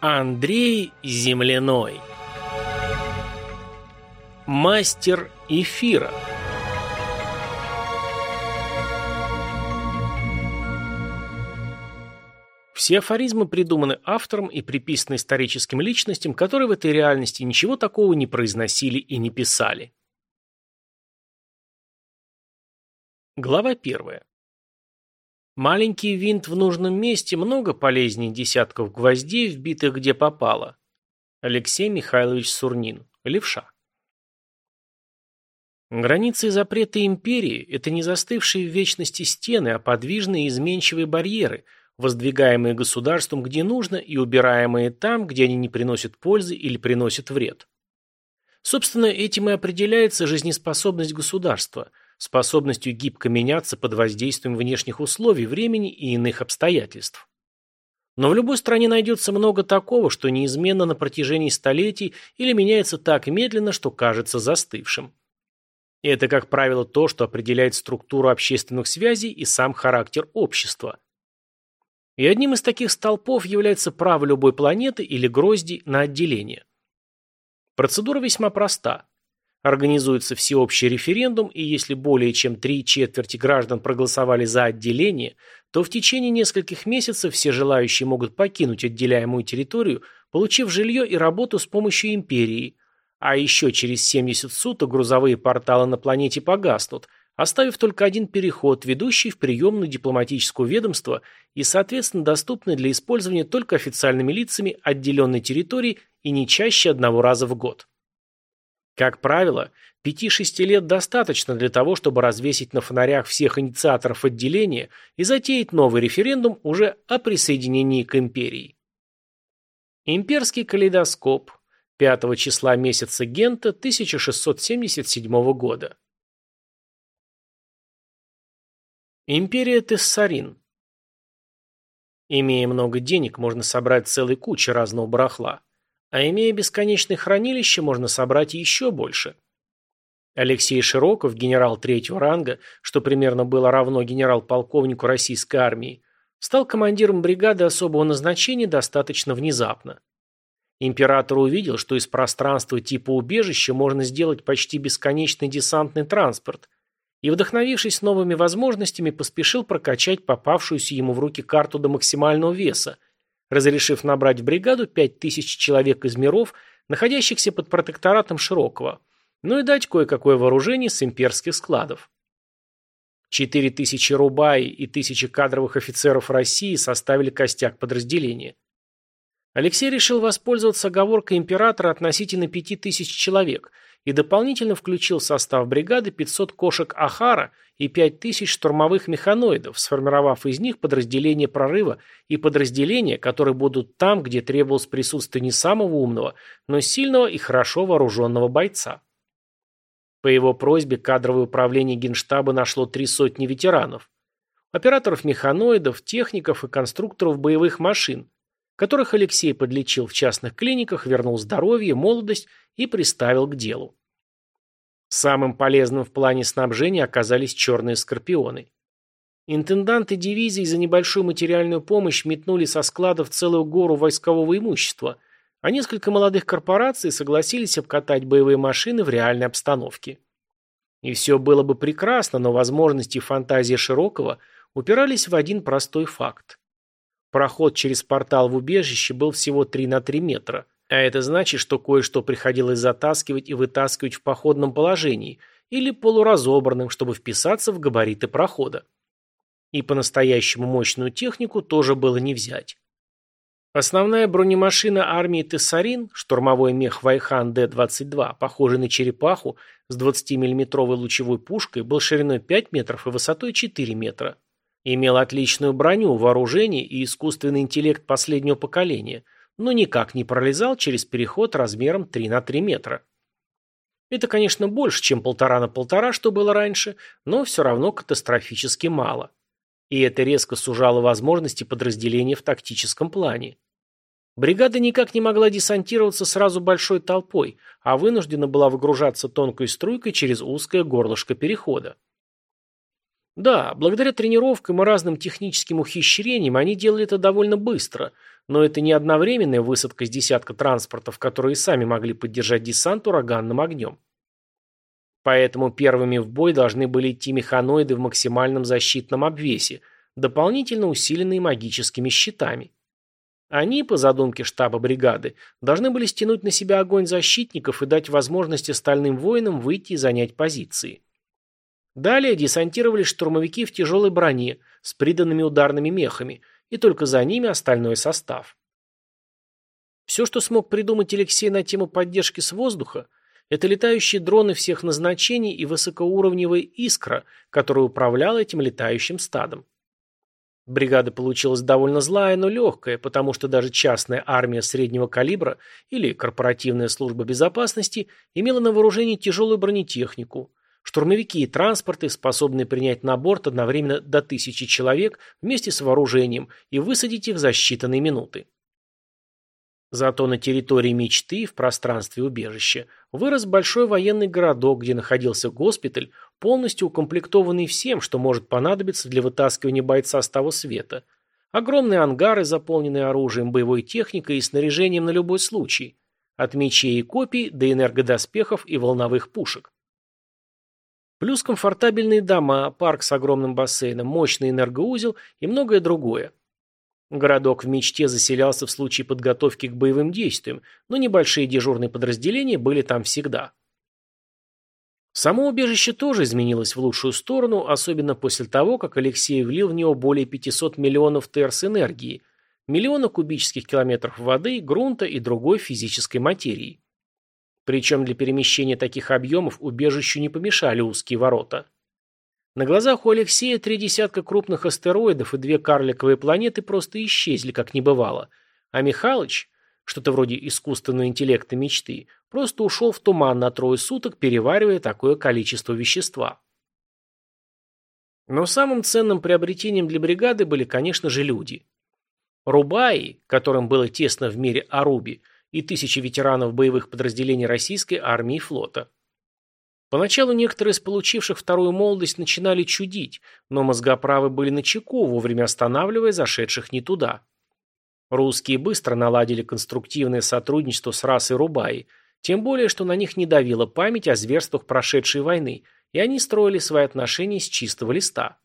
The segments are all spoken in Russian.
Андрей Земляной Мастер эфира Все афоризмы придуманы автором и приписаны историческим личностям, которые в этой реальности ничего такого не произносили и не писали. Глава первая. Маленький винт в нужном месте много полезнее десятков гвоздей, вбитых где попало. Алексей Михайлович Сурнин. Левша. Границы и запреты империи – это не застывшие в вечности стены, а подвижные и изменчивые барьеры, воздвигаемые государством где нужно и убираемые там, где они не приносят пользы или приносят вред. Собственно, этим и определяется жизнеспособность государства – способностью гибко меняться под воздействием внешних условий, времени и иных обстоятельств. Но в любой стране найдется много такого, что неизменно на протяжении столетий или меняется так медленно, что кажется застывшим. И это, как правило, то, что определяет структуру общественных связей и сам характер общества. И одним из таких столпов является право любой планеты или грозди на отделение. Процедура весьма проста. Организуется всеобщий референдум, и если более чем три четверти граждан проголосовали за отделение, то в течение нескольких месяцев все желающие могут покинуть отделяемую территорию, получив жилье и работу с помощью империи. А еще через 70 суток грузовые порталы на планете погаснут, оставив только один переход, ведущий в приемную дипломатического ведомства и, соответственно, доступный для использования только официальными лицами отделенной территории и не чаще одного раза в год. Как правило, 5-6 лет достаточно для того, чтобы развесить на фонарях всех инициаторов отделения и затеять новый референдум уже о присоединении к империи. Имперский калейдоскоп 5 числа месяца Гента 1677 года. Империя Тессарин. Имея много денег, можно собрать целый кучу разного барахла. А имея бесконечное хранилище, можно собрать еще больше. Алексей Широков, генерал третьего ранга, что примерно было равно генерал-полковнику российской армии, стал командиром бригады особого назначения достаточно внезапно. Император увидел, что из пространства типа убежища можно сделать почти бесконечный десантный транспорт, и, вдохновившись новыми возможностями, поспешил прокачать попавшуюся ему в руки карту до максимального веса, разрешив набрать в бригаду 5000 человек из миров, находящихся под протекторатом Широкого, ну и дать кое-какое вооружение с имперских складов. 4000 рубай и тысячи кадровых офицеров России составили костяк подразделения. Алексей решил воспользоваться оговоркой императора относительно 5000 человек и дополнительно включил в состав бригады 500 кошек Ахара и 5000 штурмовых механоидов, сформировав из них подразделения прорыва и подразделения, которые будут там, где требовалось присутствие не самого умного, но сильного и хорошо вооруженного бойца. По его просьбе кадровое управление Генштаба нашло три сотни ветеранов. Операторов механоидов, техников и конструкторов боевых машин, которых Алексей подлечил в частных клиниках, вернул здоровье, молодость и приставил к делу. Самым полезным в плане снабжения оказались черные скорпионы. Интенданты дивизий за небольшую материальную помощь метнули со складов целую гору войскового имущества, а несколько молодых корпораций согласились обкатать боевые машины в реальной обстановке. И все было бы прекрасно, но возможности и фантазия Широкого упирались в один простой факт. Проход через портал в убежище был всего 3 на 3 метра – а это значит, что кое-что приходилось затаскивать и вытаскивать в походном положении или полуразобранным, чтобы вписаться в габариты прохода. И по-настоящему мощную технику тоже было не взять. Основная бронемашина армии Тессарин, штурмовой мех Вайхан Д-22, похожий на черепаху с 20-миллиметровой лучевой пушкой, был шириной 5 метров и высотой 4 метра. Имел отличную броню, вооружение и искусственный интеллект последнего поколения – но никак не пролезал через переход размером 3 на 3 метра. Это, конечно, больше, чем полтора на полтора, что было раньше, но все равно катастрофически мало. И это резко сужало возможности подразделения в тактическом плане. Бригада никак не могла десантироваться сразу большой толпой, а вынуждена была выгружаться тонкой струйкой через узкое горлышко перехода. Да, благодаря тренировкам и разным техническим ухищрениям они делали это довольно быстро, но это не одновременная высадка с десятка транспортов, которые сами могли поддержать десант ураганным огнем. Поэтому первыми в бой должны были идти механоиды в максимальном защитном обвесе, дополнительно усиленные магическими щитами. Они, по задумке штаба бригады, должны были стянуть на себя огонь защитников и дать возможность остальным воинам выйти и занять позиции. Далее десантировались штурмовики в тяжелой броне с приданными ударными мехами, и только за ними остальной состав. Все, что смог придумать Алексей на тему поддержки с воздуха, это летающие дроны всех назначений и высокоуровневая «Искра», которая управляла этим летающим стадом. Бригада получилась довольно злая, но легкая, потому что даже частная армия среднего калибра или корпоративная служба безопасности имела на вооружении тяжелую бронетехнику, Штурмовики и транспорты, способные принять на борт одновременно до тысячи человек вместе с вооружением и высадить их за считанные минуты. Зато на территории мечты, в пространстве убежища, вырос большой военный городок, где находился госпиталь, полностью укомплектованный всем, что может понадобиться для вытаскивания бойца с того света. Огромные ангары, заполненные оружием, боевой техникой и снаряжением на любой случай. От мечей и копий до энергодоспехов и волновых пушек. Плюс комфортабельные дома, парк с огромным бассейном, мощный энергоузел и многое другое. Городок в мечте заселялся в случае подготовки к боевым действиям, но небольшие дежурные подразделения были там всегда. Само убежище тоже изменилось в лучшую сторону, особенно после того, как Алексей влил в него более 500 миллионов ТРС энергии, миллиона кубических километров воды, грунта и другой физической материи. Причем для перемещения таких объемов убежищу не помешали узкие ворота. На глазах у Алексея три десятка крупных астероидов и две карликовые планеты просто исчезли, как не бывало. А Михалыч, что-то вроде искусственного интеллекта мечты, просто ушел в туман на трое суток, переваривая такое количество вещества. Но самым ценным приобретением для бригады были, конечно же, люди. Рубаи, которым было тесно в мире Аруби – и тысячи ветеранов боевых подразделений российской армии и флота. Поначалу некоторые из получивших вторую молодость начинали чудить, но мозгоправы были начеку, вовремя останавливая зашедших не туда. Русские быстро наладили конструктивное сотрудничество с расой Рубаи, тем более, что на них не давила память о зверствах прошедшей войны, и они строили свои отношения с чистого листа.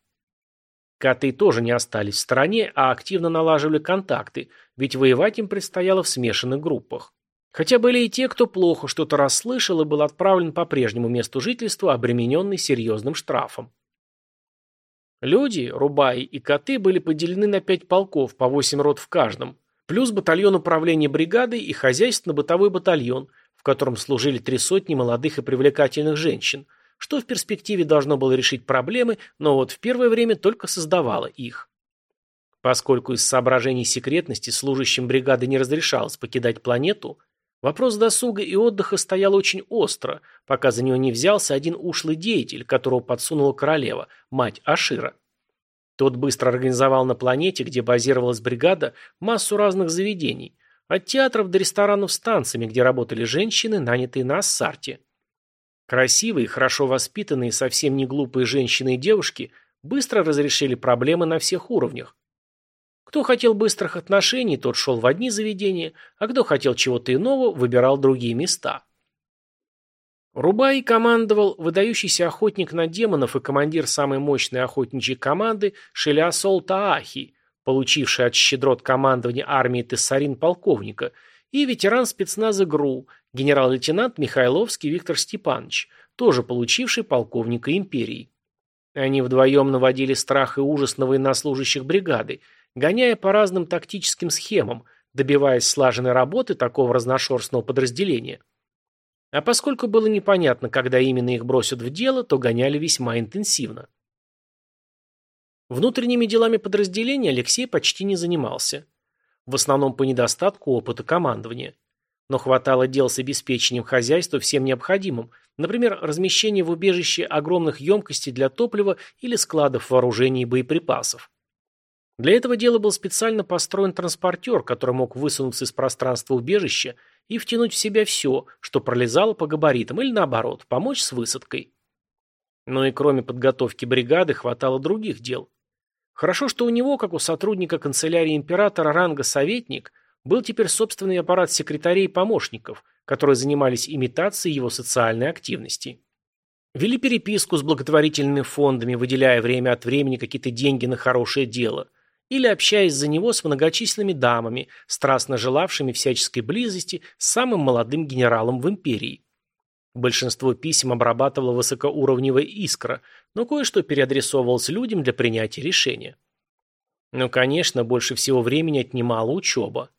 Коты тоже не остались в стороне, а активно налаживали контакты, ведь воевать им предстояло в смешанных группах. Хотя были и те, кто плохо что-то расслышал и был отправлен по прежнему месту жительства, обремененный серьезным штрафом. Люди, рубаи и коты были поделены на пять полков, по восемь рот в каждом, плюс батальон управления бригадой и хозяйственно-бытовой батальон, в котором служили три сотни молодых и привлекательных женщин – что в перспективе должно было решить проблемы, но вот в первое время только создавало их. Поскольку из соображений секретности служащим бригады не разрешалось покидать планету, вопрос досуга и отдыха стоял очень остро, пока за него не взялся один ушлый деятель, которого подсунула королева, мать Ашира. Тот быстро организовал на планете, где базировалась бригада, массу разных заведений, от театров до ресторанов с танцами, где работали женщины, нанятые на Ассарте. Красивые, хорошо воспитанные, совсем не глупые женщины и девушки быстро разрешили проблемы на всех уровнях. Кто хотел быстрых отношений, тот шел в одни заведения, а кто хотел чего-то иного, выбирал другие места. Рубай командовал выдающийся охотник на демонов и командир самой мощной охотничьей команды Шелясол Таахи, получивший от щедрот командования армии Тессарин полковника, и ветеран спецназа ГРУ, генерал-лейтенант Михайловский Виктор Степанович, тоже получивший полковника империи. Они вдвоем наводили страх и ужас на военнослужащих бригады, гоняя по разным тактическим схемам, добиваясь слаженной работы такого разношерстного подразделения. А поскольку было непонятно, когда именно их бросят в дело, то гоняли весьма интенсивно. Внутренними делами подразделения Алексей почти не занимался. В основном по недостатку опыта командования. Но хватало дел с обеспечением хозяйства всем необходимым, например, размещение в убежище огромных емкостей для топлива или складов вооружений и боеприпасов. Для этого дела был специально построен транспортер, который мог высунуться из пространства убежища и втянуть в себя все, что пролезало по габаритам, или наоборот, помочь с высадкой. Но и кроме подготовки бригады хватало других дел. Хорошо, что у него, как у сотрудника канцелярии императора ранга советник, был теперь собственный аппарат секретарей и помощников, которые занимались имитацией его социальной активности. Вели переписку с благотворительными фондами, выделяя время от времени какие-то деньги на хорошее дело, или общаясь за него с многочисленными дамами, страстно желавшими всяческой близости с самым молодым генералом в империи. Большинство писем обрабатывала высокоуровневая искра, но кое-что переадресовывалось людям для принятия решения. Но, конечно, больше всего времени отнимала учеба.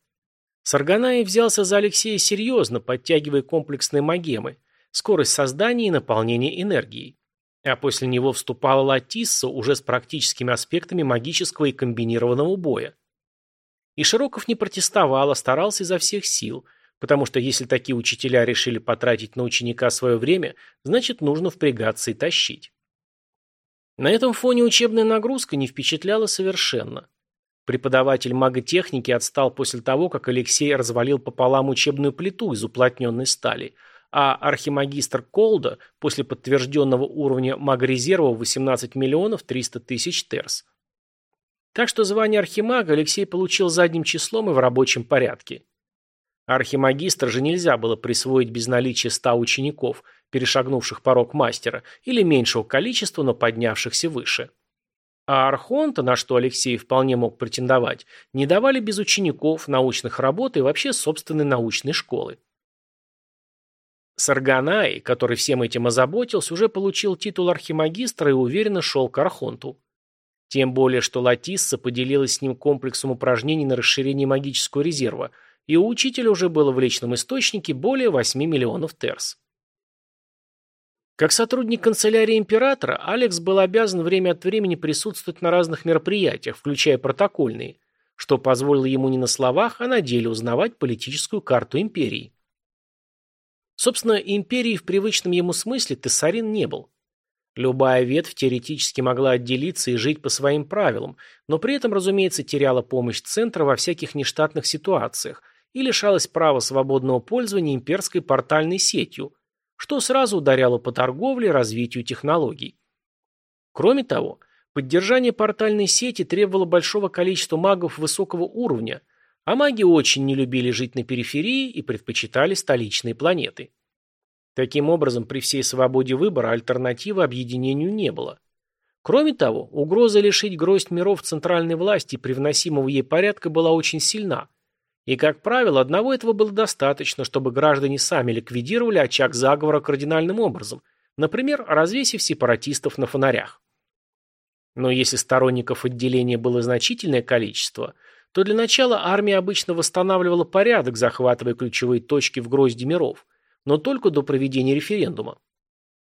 Сарганаев взялся за Алексея серьезно, подтягивая комплексные магемы, скорость создания и наполнения энергией. А после него вступала Латисса уже с практическими аспектами магического и комбинированного боя. И Широков не протестовал, а старался изо всех сил – Потому что если такие учителя решили потратить на ученика свое время, значит нужно впрягаться и тащить. На этом фоне учебная нагрузка не впечатляла совершенно. Преподаватель маготехники отстал после того, как Алексей развалил пополам учебную плиту из уплотненной стали, а архимагистр Колда после подтвержденного уровня магорезерва 18 миллионов 300 тысяч терс. Так что звание архимага Алексей получил задним числом и в рабочем порядке. Архимагистра же нельзя было присвоить без наличия ста учеников, перешагнувших порог мастера, или меньшего количества, но поднявшихся выше. А Архонта, на что Алексей вполне мог претендовать, не давали без учеников, научных работ и вообще собственной научной школы. Сарганай, который всем этим озаботился, уже получил титул архимагистра и уверенно шел к Архонту. Тем более, что Латисса поделилась с ним комплексом упражнений на расширение магического резерва – и у учителя уже было в личном источнике более 8 миллионов терс. Как сотрудник канцелярии императора, Алекс был обязан время от времени присутствовать на разных мероприятиях, включая протокольные, что позволило ему не на словах, а на деле узнавать политическую карту империи. Собственно, империи в привычном ему смысле Тессарин не был. Любая ветвь теоретически могла отделиться и жить по своим правилам, но при этом, разумеется, теряла помощь центра во всяких нештатных ситуациях, и лишалась права свободного пользования имперской портальной сетью, что сразу ударяло по торговле и развитию технологий. Кроме того, поддержание портальной сети требовало большого количества магов высокого уровня, а маги очень не любили жить на периферии и предпочитали столичные планеты. Таким образом, при всей свободе выбора альтернативы объединению не было. Кроме того, угроза лишить гроздь миров центральной власти привносимого ей порядка была очень сильна, и, как правило, одного этого было достаточно, чтобы граждане сами ликвидировали очаг заговора кардинальным образом, например, развесив сепаратистов на фонарях. Но если сторонников отделения было значительное количество, то для начала армия обычно восстанавливала порядок, захватывая ключевые точки в грозди миров, но только до проведения референдума.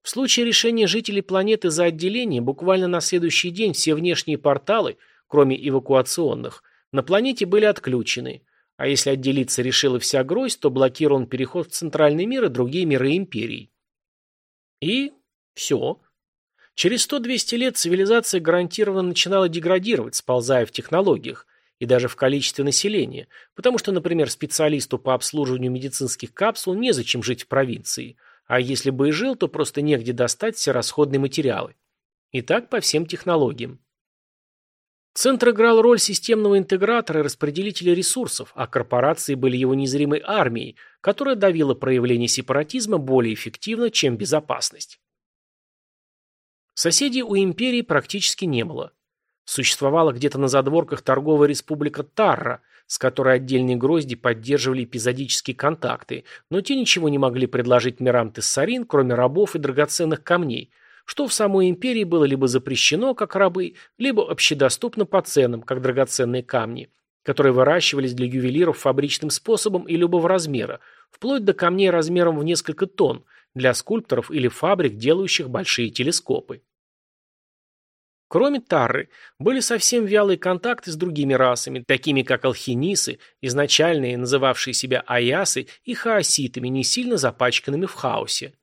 В случае решения жителей планеты за отделение, буквально на следующий день все внешние порталы, кроме эвакуационных, на планете были отключены, а если отделиться решила вся грозь, то блокирован переход в центральный мир и другие миры империи. И все. Через 100-200 лет цивилизация гарантированно начинала деградировать, сползая в технологиях и даже в количестве населения, потому что, например, специалисту по обслуживанию медицинских капсул незачем жить в провинции, а если бы и жил, то просто негде достать все расходные материалы. И так по всем технологиям. Центр играл роль системного интегратора и распределителя ресурсов, а корпорации были его незримой армией, которая давила проявление сепаратизма более эффективно, чем безопасность. Соседей у империи практически не было. Существовала где-то на задворках торговая республика Тарра, с которой отдельные грозди поддерживали эпизодические контакты, но те ничего не могли предложить мирам Тессарин, кроме рабов и драгоценных камней – что в самой империи было либо запрещено, как рабы, либо общедоступно по ценам, как драгоценные камни, которые выращивались для ювелиров фабричным способом и любого размера, вплоть до камней размером в несколько тонн, для скульпторов или фабрик, делающих большие телескопы. Кроме Тарры, были совсем вялые контакты с другими расами, такими как алхинисы, изначальные, называвшие себя аясы, и хаоситами, не сильно запачканными в хаосе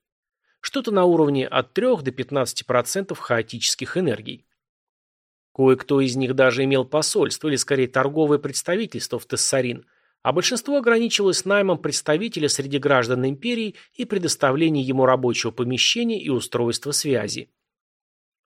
что-то на уровне от 3 до 15% хаотических энергий. Кое-кто из них даже имел посольство, или скорее торговое представительство в Тессарин, а большинство ограничивалось наймом представителя среди граждан империи и предоставлением ему рабочего помещения и устройства связи.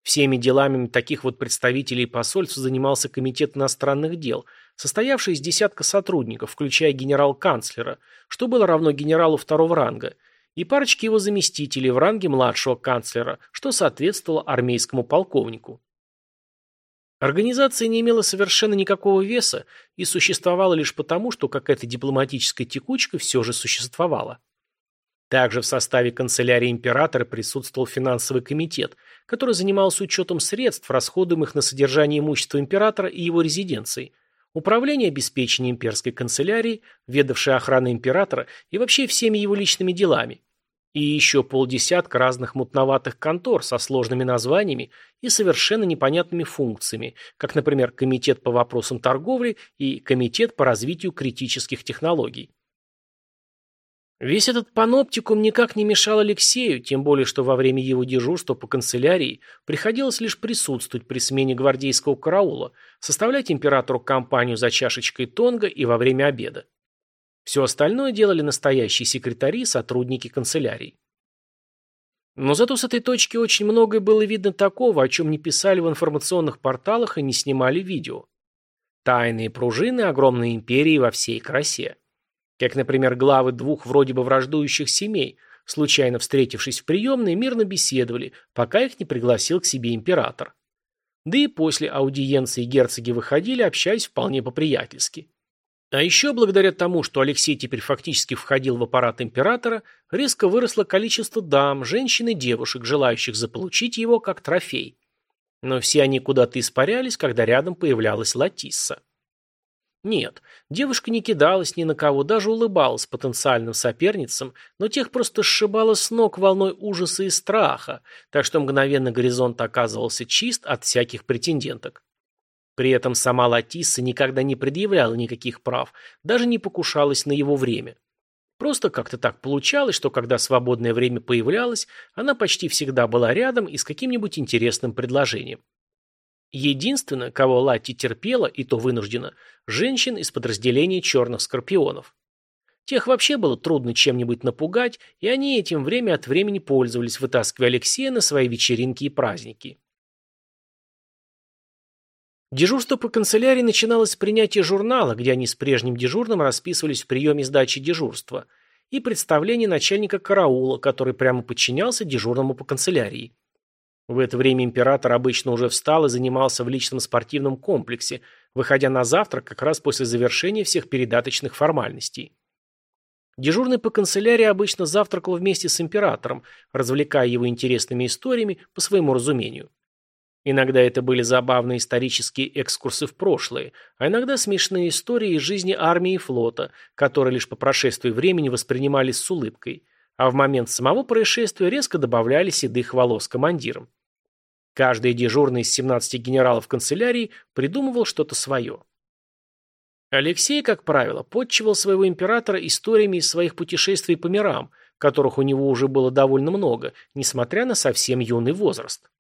Всеми делами таких вот представителей посольств занимался Комитет иностранных дел, состоявший из десятка сотрудников, включая генерал-канцлера, что было равно генералу второго ранга, и парочки его заместителей в ранге младшего канцлера, что соответствовало армейскому полковнику. Организация не имела совершенно никакого веса и существовала лишь потому, что какая-то дипломатическая текучка все же существовала. Также в составе канцелярии императора присутствовал финансовый комитет, который занимался учетом средств, расходуемых на содержание имущества императора и его резиденций, управление обеспечением имперской канцелярии, ведавшее охраной императора и вообще всеми его личными делами, и еще полдесятка разных мутноватых контор со сложными названиями и совершенно непонятными функциями, как, например, Комитет по вопросам торговли и Комитет по развитию критических технологий. Весь этот паноптикум никак не мешал Алексею, тем более, что во время его дежурства по канцелярии приходилось лишь присутствовать при смене гвардейского караула, составлять императору компанию за чашечкой тонга и во время обеда. Все остальное делали настоящие секретари и сотрудники канцелярии. Но зато с этой точки очень многое было видно такого, о чем не писали в информационных порталах и не снимали видео. Тайные пружины огромной империи во всей красе. Как, например, главы двух вроде бы враждующих семей, случайно встретившись в приемной, мирно беседовали, пока их не пригласил к себе император. Да и после аудиенции герцоги выходили, общаясь вполне по-приятельски. А еще благодаря тому, что Алексей теперь фактически входил в аппарат императора, резко выросло количество дам, женщин и девушек, желающих заполучить его как трофей. Но все они куда-то испарялись, когда рядом появлялась Латисса. Нет, девушка не кидалась ни на кого, даже улыбалась потенциальным соперницам, но тех просто сшибала с ног волной ужаса и страха, так что мгновенно горизонт оказывался чист от всяких претенденток. При этом сама Латисса никогда не предъявляла никаких прав, даже не покушалась на его время. Просто как-то так получалось, что когда свободное время появлялось, она почти всегда была рядом и с каким-нибудь интересным предложением. Единственное, кого Латти терпела, и то вынуждена, женщин из подразделения черных скорпионов. Тех вообще было трудно чем-нибудь напугать, и они этим время от времени пользовались, вытаскивая Алексея на свои вечеринки и праздники. Дежурство по канцелярии начиналось с принятия журнала, где они с прежним дежурным расписывались в приеме сдачи дежурства, и представление начальника караула, который прямо подчинялся дежурному по канцелярии. В это время император обычно уже встал и занимался в личном спортивном комплексе, выходя на завтрак как раз после завершения всех передаточных формальностей. Дежурный по канцелярии обычно завтракал вместе с императором, развлекая его интересными историями по своему разумению. Иногда это были забавные исторические экскурсы в прошлое, а иногда смешные истории из жизни армии и флота, которые лишь по прошествии времени воспринимались с улыбкой, а в момент самого происшествия резко добавляли седых волос командирам. Каждый дежурный из 17 генералов канцелярии придумывал что-то свое. Алексей, как правило, подчивал своего императора историями из своих путешествий по мирам, которых у него уже было довольно много, несмотря на совсем юный возраст.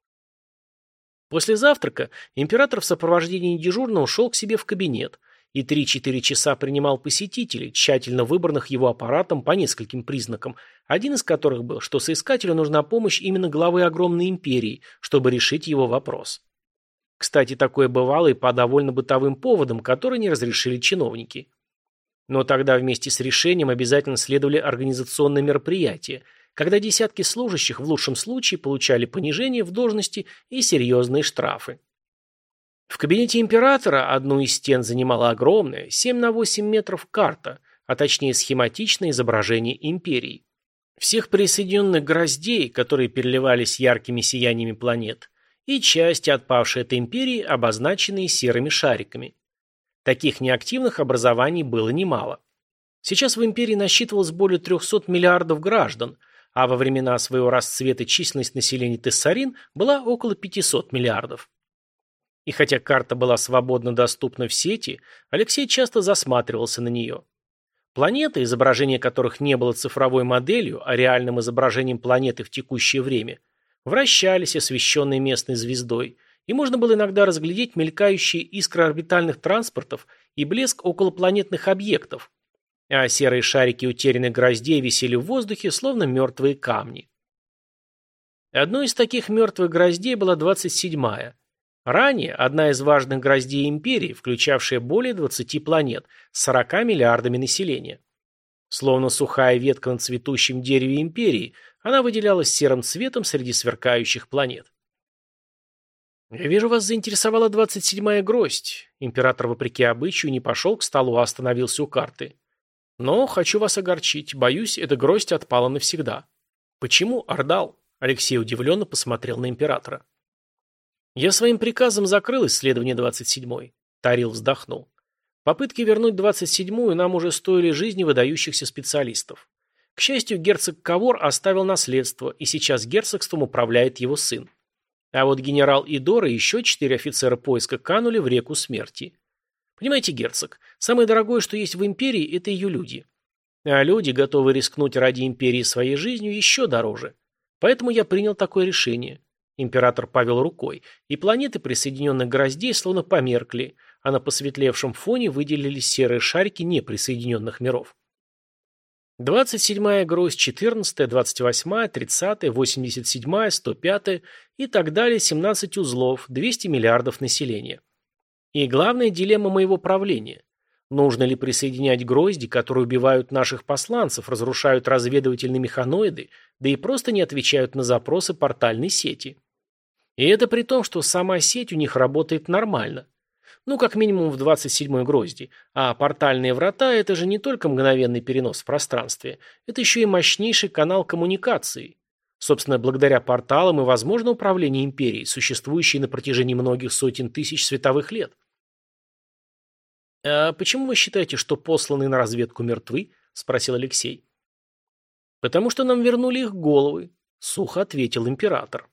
После завтрака император в сопровождении дежурного ушел к себе в кабинет, и 3-4 часа принимал посетителей, тщательно выбранных его аппаратом по нескольким признакам, один из которых был, что соискателю нужна помощь именно главы огромной империи, чтобы решить его вопрос. Кстати, такое бывало и по довольно бытовым поводам, которые не разрешили чиновники. Но тогда вместе с решением обязательно следовали организационные мероприятия, когда десятки служащих в лучшем случае получали понижение в должности и серьезные штрафы. В кабинете императора одну из стен занимала огромная, 7 на 8 метров карта, а точнее схематичное изображение империи. Всех присоединенных гроздей, которые переливались яркими сияниями планет, и части отпавшей от империи, обозначенные серыми шариками. Таких неактивных образований было немало. Сейчас в империи насчитывалось более 300 миллиардов граждан, а во времена своего расцвета численность населения Тессарин была около 500 миллиардов. И хотя карта была свободно доступна в сети, Алексей часто засматривался на нее. Планеты, изображение которых не было цифровой моделью, а реальным изображением планеты в текущее время, вращались, освещенные местной звездой, и можно было иногда разглядеть мелькающие искры орбитальных транспортов и блеск околопланетных объектов, а серые шарики утерянных гроздей висели в воздухе, словно мертвые камни. Одной из таких мертвых гроздей была 27-я. Ранее одна из важных гроздей империи, включавшая более 20 планет с 40 миллиардами населения. Словно сухая ветка на цветущем дереве империи, она выделялась серым цветом среди сверкающих планет. «Я вижу, вас заинтересовала 27-я гроздь». Император, вопреки обычаю, не пошел к столу, а остановился у карты. «Но хочу вас огорчить. Боюсь, эта гроздь отпала навсегда». «Почему, Ордал?» Алексей удивленно посмотрел на императора. «Я своим приказом закрыл исследование 27-й», – Тарил вздохнул. «Попытки вернуть 27-ю нам уже стоили жизни выдающихся специалистов. К счастью, герцог Кавор оставил наследство, и сейчас герцогством управляет его сын. А вот генерал Идор и еще четыре офицера поиска канули в реку смерти. Понимаете, герцог, самое дорогое, что есть в империи, это ее люди. А люди, готовы рискнуть ради империи своей жизнью, еще дороже. Поэтому я принял такое решение. Император повел рукой, и планеты присоединенных гроздей словно померкли, а на посветлевшем фоне выделились серые шарики неприсоединенных миров. 27-я гроздь, 14-я, 28-я, 30-я, 87-я, 105-я и так далее 17 узлов, 200 миллиардов населения. И главная дилемма моего правления. Нужно ли присоединять грозди, которые убивают наших посланцев, разрушают разведывательные механоиды, да и просто не отвечают на запросы портальной сети? И это при том, что сама сеть у них работает нормально. Ну, как минимум в 27-й грозди. А портальные врата – это же не только мгновенный перенос в пространстве. Это еще и мощнейший канал коммуникации. Собственно, благодаря порталам и возможно управление империей, существующей на протяжении многих сотен тысяч световых лет. «А почему вы считаете, что посланные на разведку мертвы?» – спросил Алексей. «Потому что нам вернули их головы», – сухо ответил император.